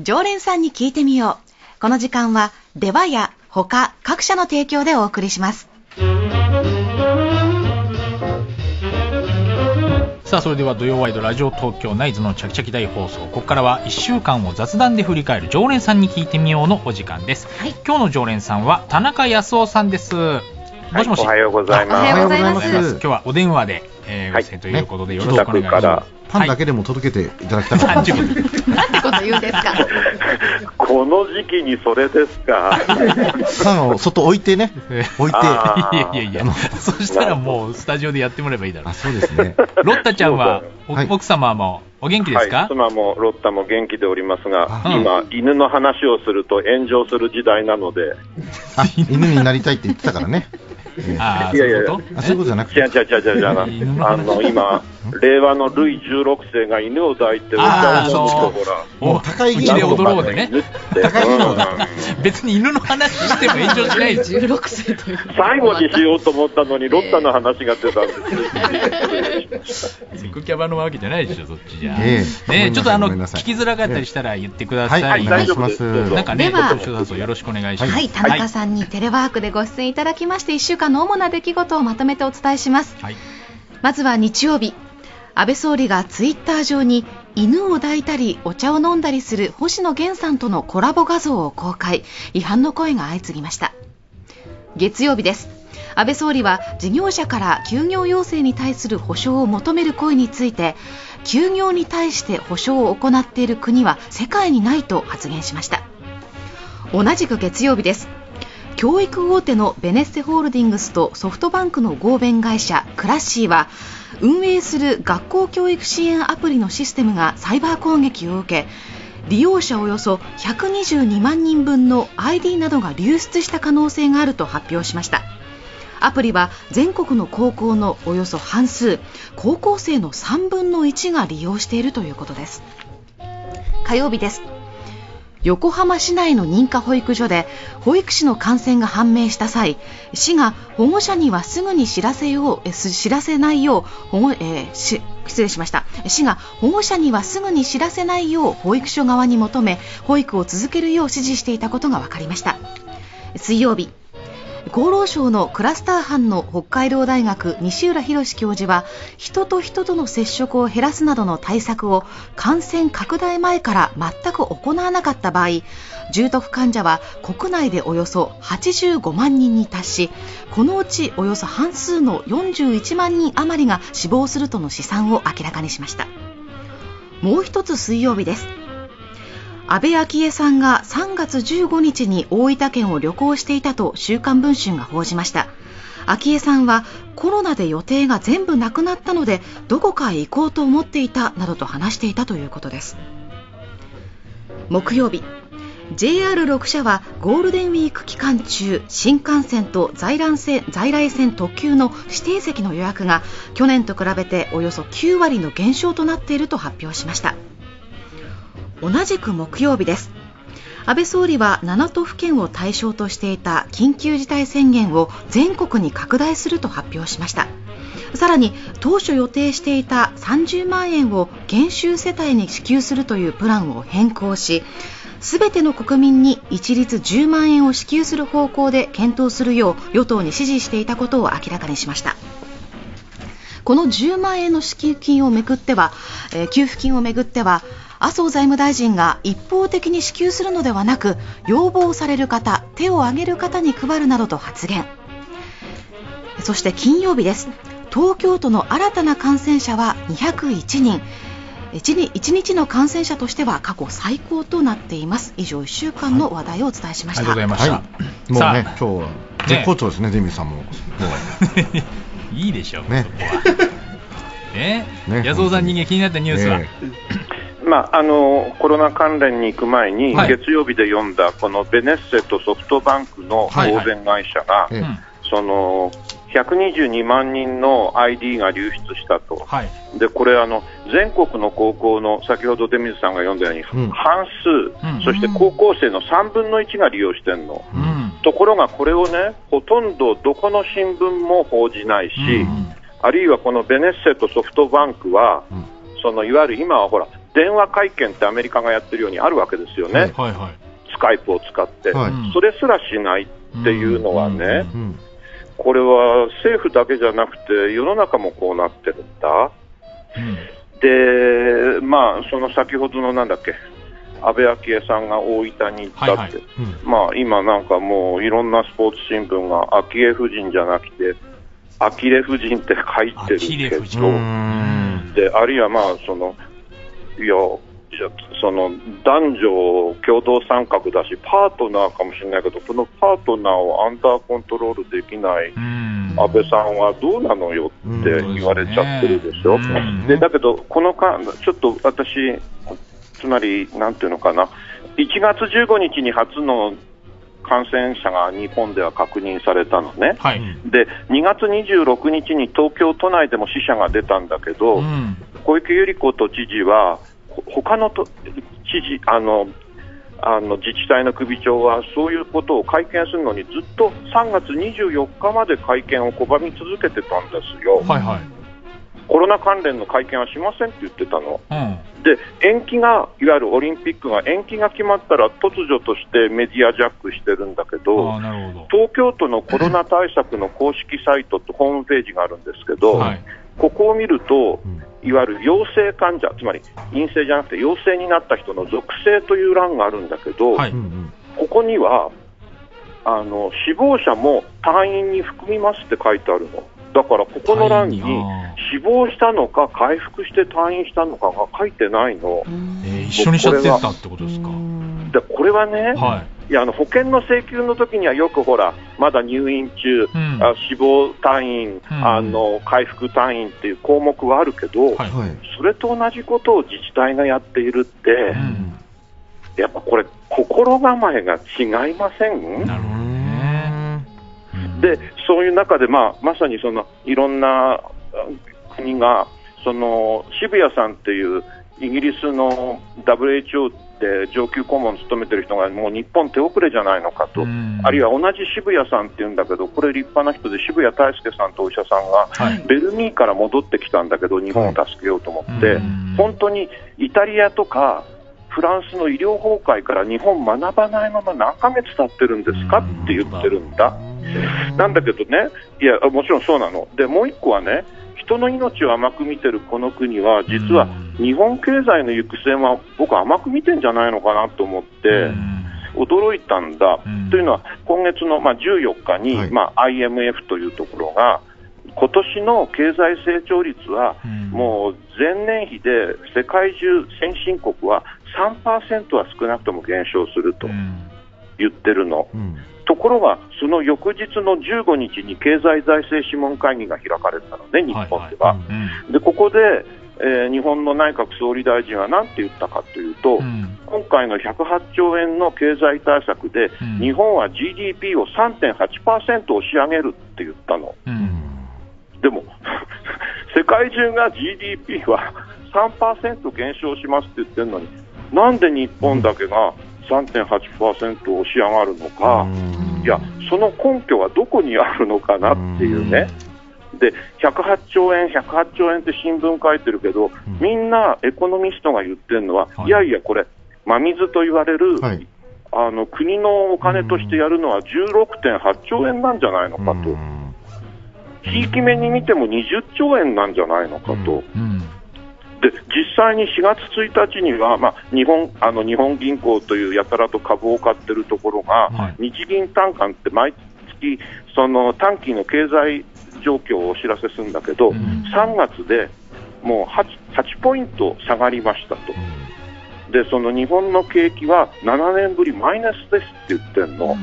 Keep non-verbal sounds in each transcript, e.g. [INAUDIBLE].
常連さんに聞いてみよう。この時間は、出羽や他各社の提供でお送りします。さあそれでは土曜ワイドラジオ東京ナイズのチャキチャキ大放送。ここからは1週間を雑談で振り返る常連さんに聞いてみようのお時間です、はい。今日の常連さんは田中康夫さんです。もしもし、おはいおはようまございます。おはようございます。今日はお電話で、えーはいご出演ということでよす。ろしくお願いします、パンだけでも届けていただきたい。な30分なんてこと言うんですか？この時期にそれですか。パンを外置いてね、[LAUGHS] 置いて、ああいやいやいやそしたらもうスタジオでやってもらえばいいだろう。そうですね。ロッタちゃんは、おはい。奥様もお元気ですか、はい、妻もロッタも元気でおりますが、あ今、犬の話をすると炎上する時代なので、あ、犬になりたいって言ってたからね。ええああ、いやいやそういうこと？じゃなくて。違う、違う違う違う。違う犬の？話あの今、令和のルイ16世が犬を抱いてお茶をもう高いうちで踊ろうでね。高いのだうん別に犬の話しても炎上しないですよ。16歳という。最後にしようと思ったのに、ロッタの話が出たんです。セクキャバのわけじゃないでしょ、そっちじゃ。ええ。ねちょっとあの、聞きづらかったりしたら言ってください。はい、お願いします。大丈夫です。なんかね、よろしくお願いします。はい、田中さんにテレワークでご出演いただきまして、1週間の主な出来事をまとめてお伝えします。はい。まずは日曜日、安倍総理がツイッター上に犬を抱いたりお茶を飲んだりする星野源さんとのコラボ画像を公開、違反の声が相次ぎました。月曜日です。安倍総理は事業者から休業要請に対する補償を求める声について休業に対して補償を行っている国は世界にないと発言しました同じく月曜日です教育大手のベネッセホールディングスとソフトバンクの合弁会社クラッシーは運営する学校教育支援アプリのシステムがサイバー攻撃を受け利用者およそ122万人分の ID などが流出した可能性があると発表しました。アプリは全国の高校のおよそ半数高校生の3分の1が利用しているということです。火曜日です。横浜市内の認可保育所で保育士の感染が判明した際市が保護者にはすぐに知らせよう知らせないよう保護、えーし失礼しました。市が保護者にはすぐに知らせないよう保育所側に求め保育を続けるよう指示していたことが分かりました。水曜日厚労省のクラスター班の北海道大学西浦博教授は人と人との接触を減らすなどの対策を感染拡大前から全く行わなかった場合重篤患者は国内でおよそ85万人に達しこのうちおよそ半数の41万人余りが死亡するとの試算を明らかにしました。もう一つ水曜日です。安倍昭恵さんが3月15日に大分県を旅行していたと週刊文春が報じました。昭恵さんはコロナで予定が全部なくなったのでどこかへ行こうと思っていたなどと話していたということです。木曜日 JR6 社はゴールデンウィーク期間中新幹線と在来線在来線特急の指定席の予約が去年と比べておよそ9割の減少となっていると発表しました。同じく木曜日です。安倍総理は7都府県を対象としていた緊急事態宣言を全国に拡大すると発表しました。さらに当初予定していた30万円を減収世帯に支給するというプランを変更しすべての国民に一律10万円を支給する方向で検討するよう与党に指示していたことを明らかにしました。この10万円の支給金をめぐっては、えー給付金をめぐっては麻生財務大臣が一方的に支給するのではなく要望される方手を挙げる方に配るなどと発言。そして金曜日です。東京都の新たな感染者は201人。1日 ,1 日の感染者としては過去最高となっています。以上1週間の話題をお伝えしました、ありがとうございました。はい。もうね、今日は絶好調ですね、デミさんも。も [LAUGHS] いいでしょう、ね。そこは。ね。ね。安尾さん人間気になったニュースは、えまあ、あのコロナ関連に行く前に、はい。月曜日で読んだこのベネッセとソフトバンクのはい合弁会社が、その122万人の ID が流出したと、はい。でこれあの、全国の高校の先ほど出水さんが読んだように、うん。半数、うん。そして高校生の3分の1が利用してるの。うん。ところがこれをね、ほとんどどこの新聞も報じないし、うん。あるいはこのベネッセとソフトバンクは、うん。そのいわゆる今はほら、電話会見ってアメリカがやってるようにあるわけですよね、はいはいはい。スカイプを使って、はい。うんそれすらしないっていうのはね。これは政府だけじゃなくて、世の中もこうなってるんだ。うん。で、まあ、その先ほどのなんだっけ、安倍昭恵さんが大分に行ったって、はいはい。うん。まあ、今なんかもういろんなスポーツ新聞が昭恵夫人じゃなくて、昭恵夫人って書いてる昭恵夫人けど、うんであるいはまあそのいやその男女共同参画だしパートナーかもしれないけどそのパートナーをアンダーコントロールできないうん。安倍さんはどうなのよって言われちゃってるでしょ、うん。でだけど、この間ちょっと私、つまりなんていうのかな、1月15日に初の感染者が日本では確認されたのね。はい。で2月26日に東京都内でも死者が出たんだけど、うん。小池百合子都知事は、ほ他のと知事あのあの自治体の首長はそういうことを会見するのにずっと3月24日まで会見を拒み続けてたんですよ、はいはい。コロナ関連の会見はしませんって言ってたの。うん。で延期が、いわゆるオリンピックが延期が決まったら突如としてメディアジャックしてるんだけあど東京都のコロナ対策の公式サイトとホームページがあるんですけど。ど、はい。ここを見るとう、んいわゆる陽性患者、つまり陰性じゃなくて陽性になった人の属性という欄があるんだけど、はいここにはあの死亡者も退院に含みますって書いてあるの。だからここの欄に死亡したのか回復して退院したのかが書いてないの。ーえー一緒にしちゃってたってことですか？でこれはね、はい。いやあの保険の請求の時にはよくほら、まだ入院中、うん。あ死亡退院、うん。あの回復退院っていう項目はあるけど、はい。はい。それと同じことを自治体がやっているって、うん。やっぱこれ、心構えが違いません？なるほどね。うんで、そういう中で、まあ、まさにそのいろんなあ国が、その渋谷さんっていうイギリスの WHO で上級顧問を務めてる人が、もう日本手遅れじゃないのかと、うん。あるいは同じ渋谷さんっていうんだけど、これ立派な人で、渋谷大輔さんとお医者さんが、はい。ベルギーから戻ってきたんだけど、日本を助けようと思って、うん。本当にイタリアとかフランスの医療崩壊から日本学ばないまま何ヶ月経ってるんですか？って言ってるんだ。なんだけどね、いや、もちろんそうなの。で、もう一個はね、人の命を甘く見てるこの国は、実はうん日本経済の行く末は僕は甘く見てんじゃないのかなと思って、うん。驚いたんだ。うん。というのは、今月の、まあ、14日に、はい。まあ、IMF というところが、今年の経済成長率は、うん。もう前年比で世界中、先進国は3%は少なくとも減少するとうん。言ってるの。うん。ところが、その翌日の15日に経済財政諮問会議が開かれたのね、日本では。はい。うん。で、ここで、えー日本の内閣総理大臣は何て言ったかというと、うん。今回の108兆円の経済対策で、うん。日本は GDP を3.8%押し上げるって言ったの。うん。でも、[LAUGHS] 世界中が GDP は3%減少しますって言ってるのに、なんで日本だけが3.8%押し上がるのか、いや、その根拠はどこにあるのかなっていうね。で、108兆円、108兆円って新聞書いてるけど、ん。みんなエコノミストが言ってるのは、はい。いやいや、これ、真水と言われる、はい。あの国のお金としてやるのは16.8兆円なんじゃないのかと、うん。ひいき目に見ても20兆円なんじゃないのかと、うん。で実際に4月1日には、まあ、日本あの日本銀行というやたらと株を買ってるところが、はい。日銀短観って毎月その短期の経済状況をお知らせするんだけど、うん。3月でもう 8, 8ポイント下がりましたと。でその日本の景気は7年ぶりマイナスですって言ってるの、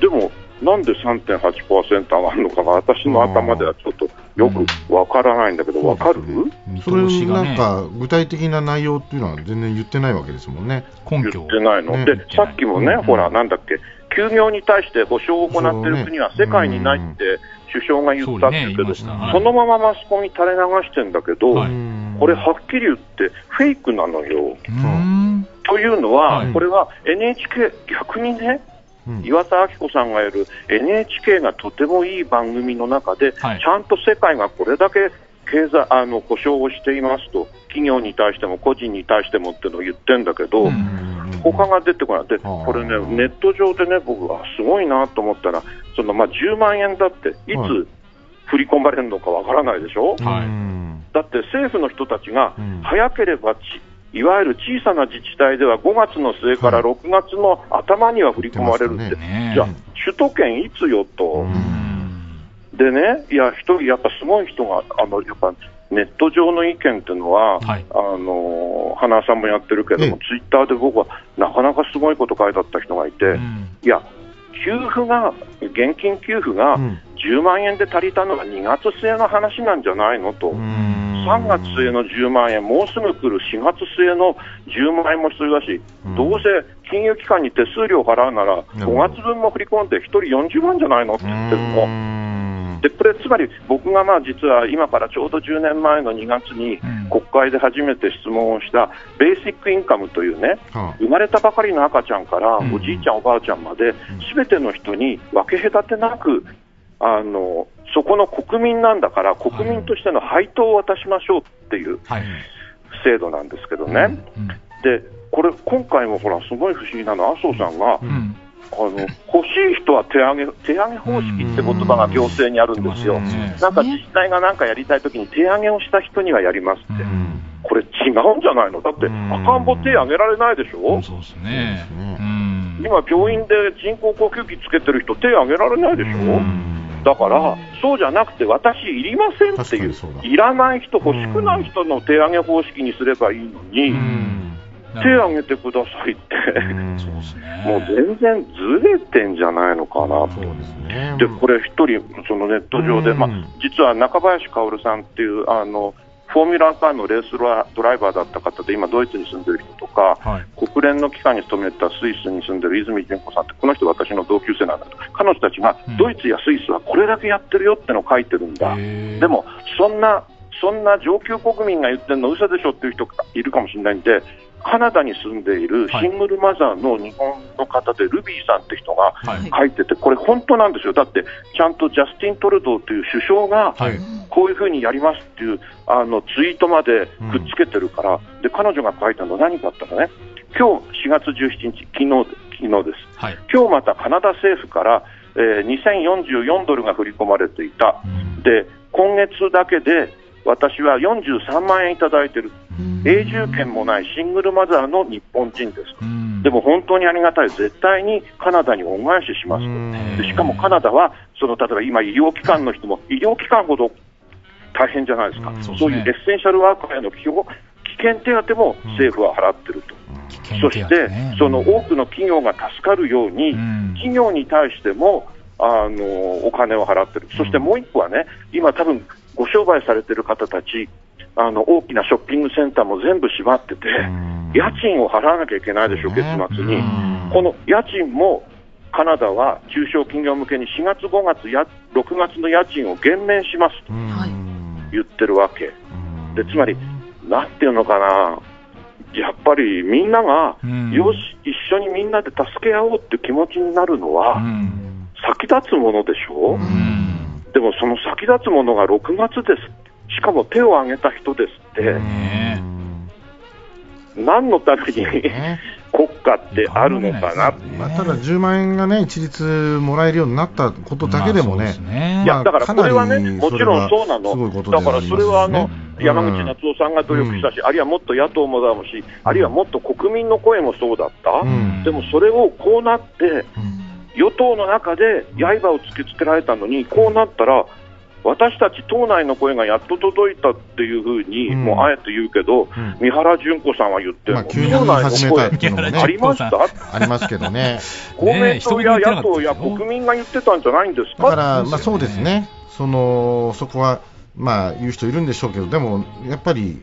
でもなんで3.8%上がるのかが私の頭ではちょっとよくわからないんだけど、わかる、見それなんか具体的な内容っていうのは全然言ってないわけですもんね。言根拠ってないの、ね。でさっきもね、うん。ほら、なんだっけ、休業に対して保証を行っている国は世界にないって首相が言ったって言うけど、そのままマスコミ垂れ流してんだけど、はい。これ、はっきり言ってフェイクなのよ。うん。というのは、はい。これは NHK、逆にね、うん。岩田明子さんがやる NHK がとてもいい番組の中で、はい。ちゃんと世界がこれだけ経済あの保障をしていますと、企業に対しても個人に対してもっていうのを言ってるんだけど、うん他が出てこない、でこれね、ネット上でね、僕はすごいなと思ったら、そのまあ10万円だって、いはい。つ振り込まれるのかわからないでしょ、はい。うんだって政府の人たちがうん、早ければち、いわゆる小さな自治体では5月の末からはい。6月の頭には振り込まれるって、じゃあ、首都圏いつよと。でね、いや、一人、やっぱすごい人が、あの、やっぱ、ネット上の意見っていうのは、はい。あの、花さんもやってるけども、えツイッターで僕は、なかなかすごいこと書いてあった人がいて、うん。いや、給付が、現金給付がうん。10万円で足りたのは2月末の話なんじゃないのと。うん。3月末の10万円、もうすぐ来る4月末の10万円も必要だし、うん。どうせ金融機関に手数料払うなら、うん5月分も振り込んで1人40万じゃないのって言ってるの。これ、つまり僕がまあ実は今からちょうど10年前の2月にうん。国会で初めて質問をしたベーシックインカムというね、は生まれたばかりの赤ちゃんからうん。おじいちゃん、おばあちゃんまで、すべての人に分け隔てなく、あのそこの国民なんだから、国民としての配当を渡しましょうっていうはい。制度なんですけどね、うん。でこれ、今回もほら、すごい不思議なのは、麻生さんが、うんあの欲しい人は手上げ手上げ方式って言葉が行政にあるんですよ。うん。なんか自治体がなんかやりたいときに手上げをした人にはやりますって、うん。これ違うんじゃないの？だってうん。赤ん坊手上げられないでしょ、そうですね。そうですね。うん。今、病院で人工呼吸器つけてる人、手上げられないでしょ、うん。だから、そうじゃなくて、私、いりませんっていう。いらない人、欲しくない人の手上げ方式にすればいいのに、うん手上げてくださいって、もう全然ずれてんじゃないのかな。と。ね。で、これ一人、そのネット上で、うん。まあ、実は中林薫さんっていう、あの、フォーミュラーカーのレースドライバーだった方で、今ドイツに住んでる人とか、はい。国連の機関に勤めたスイスに住んでる泉純子さんって、この人私の同級生なんだけど、彼女たちがうん。ドイツやスイスはこれだけやってるよってのを書いてるんだ。でも、そんな、そんな上級国民が言ってるの嘘でしょっていう人がいるかもしれないんで、カナダに住んでいるシングルマザーの日本の方で、ルビーさんって人がはい書いてて、これ本当なんですよ。だって、ちゃんとジャスティン・トルドーという首相が、はいこういうふうにやりますっていうあのツイートまでくっつけてるから、で彼女が書いたのは何かって言ったらね、今日4月17日、昨日で昨日です。はい今日またカナダ政府から、えー2044ドルが振り込まれていた。うんで、今月だけで私は43万円いただいてる。永住権もないシングルマザーの日本人です。うん。でも本当にありがたい。絶対にカナダに恩返しします。と。でしかもカナダは、その例えば今、医療機関の人も、医療機関ほど大変じゃないですか、うん。そういうエッセンシャルワーカーへの危険危険手当も政府は払ってると、危険手そしてその多くの企業が助かるように、うん。企業に対してもあのお金を払ってる、そしてもう一個はね、今、多分ご商売されてる方たち、あの大きなショッピングセンターも全部閉まってて、家賃を払わなきゃいけないでしょ、月末に。この家賃もカナダは中小企業向けに4月、5月や、6月の家賃を減免しますとはい言ってるわけ。でつまり、なんていうのかな、やっぱりみんなが、うん。よし、一緒にみんなで助け合おうっていう気持ちになるのうは、ん。先立つものでしょ、うんでもその先立つものが6月です。しかも手を挙げた人ですって、ね何のためにね。国家ってあるのかなって。まあ、ただ10万円がね、一律もらえるようになったことだけでもね、ね。いや、だからこれはね、かなりもちろんそうなすごいの。だからそれはあの、うん。山口那津夫さんが努力したし、あるいはもっと野党もだろうし、あるいはもっと国民の声もそうだった。うん。でもそれをこうなって、与党の中で刃を突きつけられたのに、こうなったら、私たち党内の声がやっと届いたっていうふうに、うん。もうあえて言うけど、ん。三原純子さんは言ってるの、まあ、急に言い始めたっていうのもね、ありました？ありますけどね。[LAUGHS] 公明党や野党や国民が言ってたんじゃないんですか？だから、まあそうですね、その、そこは、まあ言う人いるんでしょうけど、でも、やっぱり、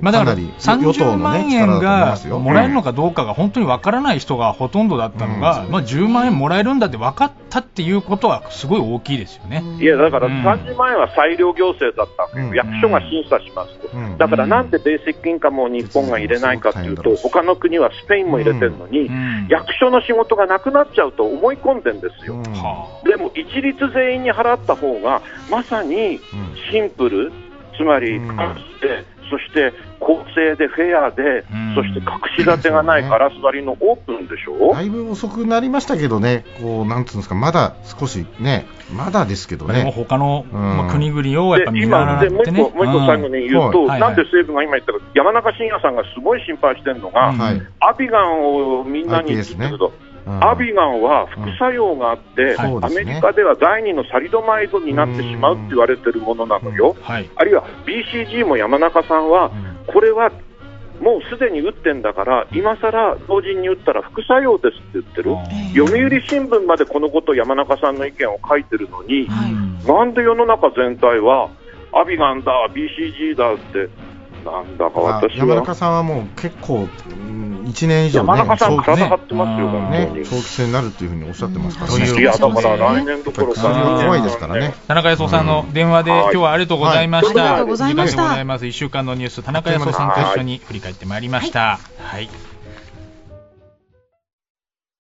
まあ、だからかなり与党30のね万円がもらえるのかどうかが本当にわからない人がほとんどだったのが、まあ、10万円もらえるんだって分かったっていうことはすごい大きいですよね。いや、だからうん。30万円は裁量行政だったわけよ、うん。役所が審査しますと、うん。だからなんでベーシックインカムを日本が入れないかというと、うん。他の国はスペインも入れてるのに、うん。役所の仕事がなくなっちゃうと思い込んでんですよ。うん。はでも一律全員に払った方が、まさにシンプル、つまり、うん。かつて、そして公正でフェアでうん、そして隠し立てがないガラス張りのオープンでしょ、だいぶ遅くなりましたけどね、こうなんつうんですか、まだ少しね、まだですけどね、他の、うん。まあ、国々をやっぱで見習今でもう一ってね。個、もう一個最後に言うと、うんはいなんで西武が今言ったか、山中伸也さんがすごい心配してるのが、アビガンをみんなに言ってるけど、うんアビガンは副作用があって、うですね。アメリカでは第二のサリドマイドになってしまうって言われてるものなのよ、はい。あるいは BCG も山中さんは、これはもうすでに打ってんだから、今さら同時に打ったら副作用ですって言ってる、うん。読売新聞までこのことを山中さんの意見を書いてるのに、はなんで世の中全体は、アビガンだ、BCG だって、なんだかまあ私山中は、さんはもう結構、うん、1年以上ね、山中さん、長期体張ってますよ、ね長期戦になるというふうにおっしゃってますからうんね。いや、だからそうですね来年どころか、怖いですからね。田中康夫さんの電話で、うん今日はありがとうございました。はいありがとうございました時間でございます。1週間のニュース、田中康夫さんと一緒に振り返ってまいりました。はい